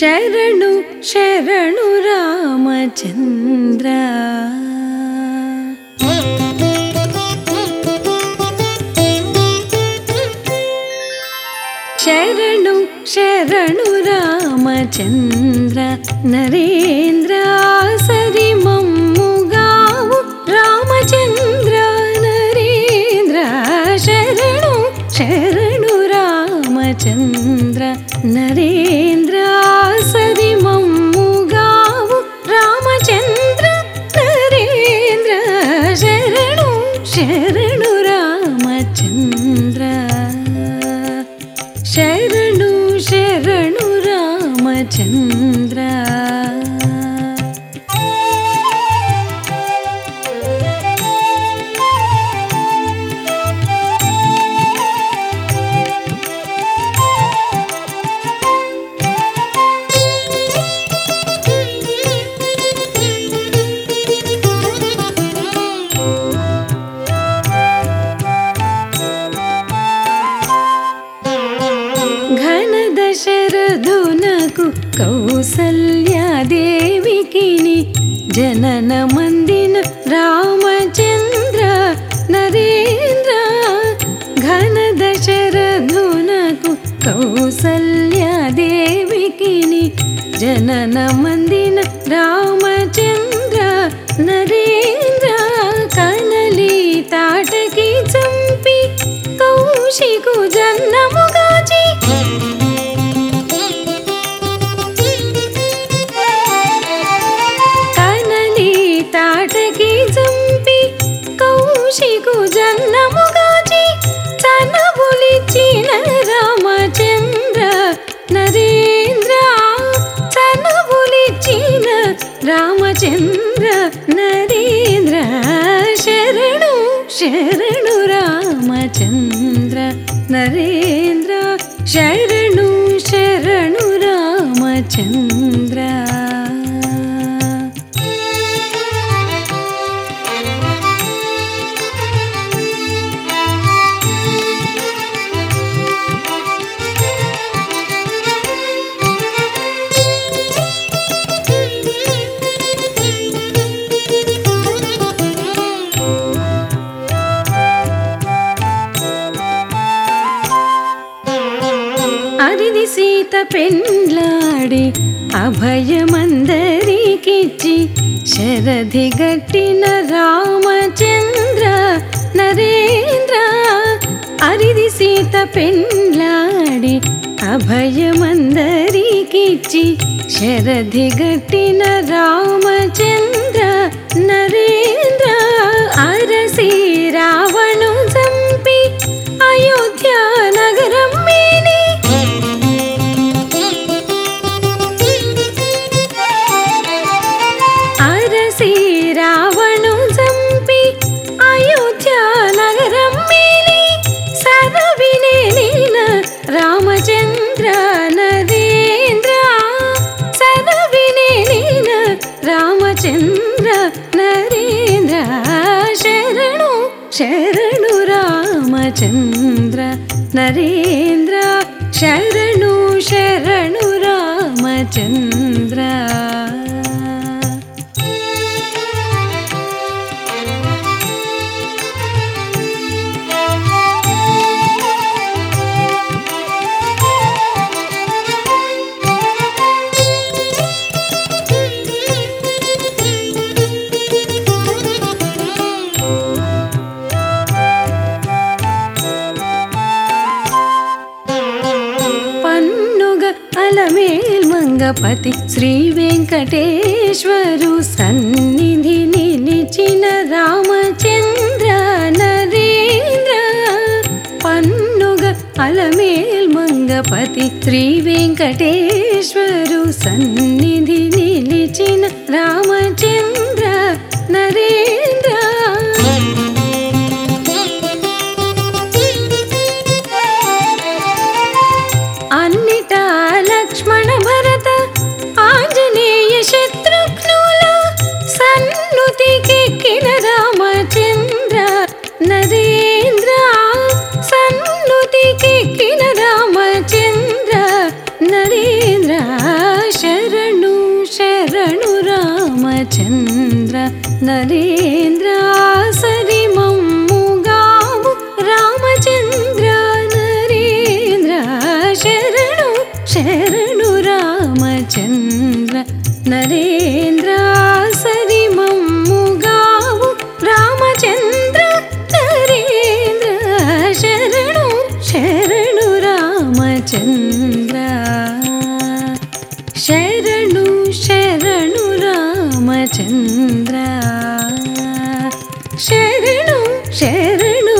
शरणु शरणु रामचन्द्र। शरणु शरणु रामचन्द्र। नरेन्द्र सरिमौ जनन मिन रामचन्द्र नरेन्द्र घन दशरथुन कौसल्या देविनी जनन मन्दिन रामचन्द्र नरेन्द्र रामचन्द्र नरेन्द्र शरणु शरणु रामचन्द्र नरेन्द्र शरण అరిది పెండ్లాడి అభయమందరికిచ్చి శరధి గట్టిన రామచంద్ర నరేంద్ర అరిది సీత పెండ్లాడి అభయమందరికిచ్చి శరధి గట్టిన రామచంద్ర నరేంద్ర అరసి రావ चन्द्र नरेन्द्र शरणु शरणुरामचन्द्र नरेन्द्र शरणु शरणुरामचन्द्र రంగపతి శ్రీ వెంకటేశ్వరు సన్నిధి నిలిచిన రామచంద్ర నరేంద్ర. పన్నుగ అలమేల్ మంగపతి శ్రీ వెంకటేశ్వరు సన్నిధి रामचन्द्र शरणु शरणु रामचन्द्र नरेन्द्रा सरि मम्मो रामचन्द्र नरेन्द्र शरणु शरणु रामचन्द्र नरे चन्द्रा। शरणु शरणु शरणुरामचन्द्रा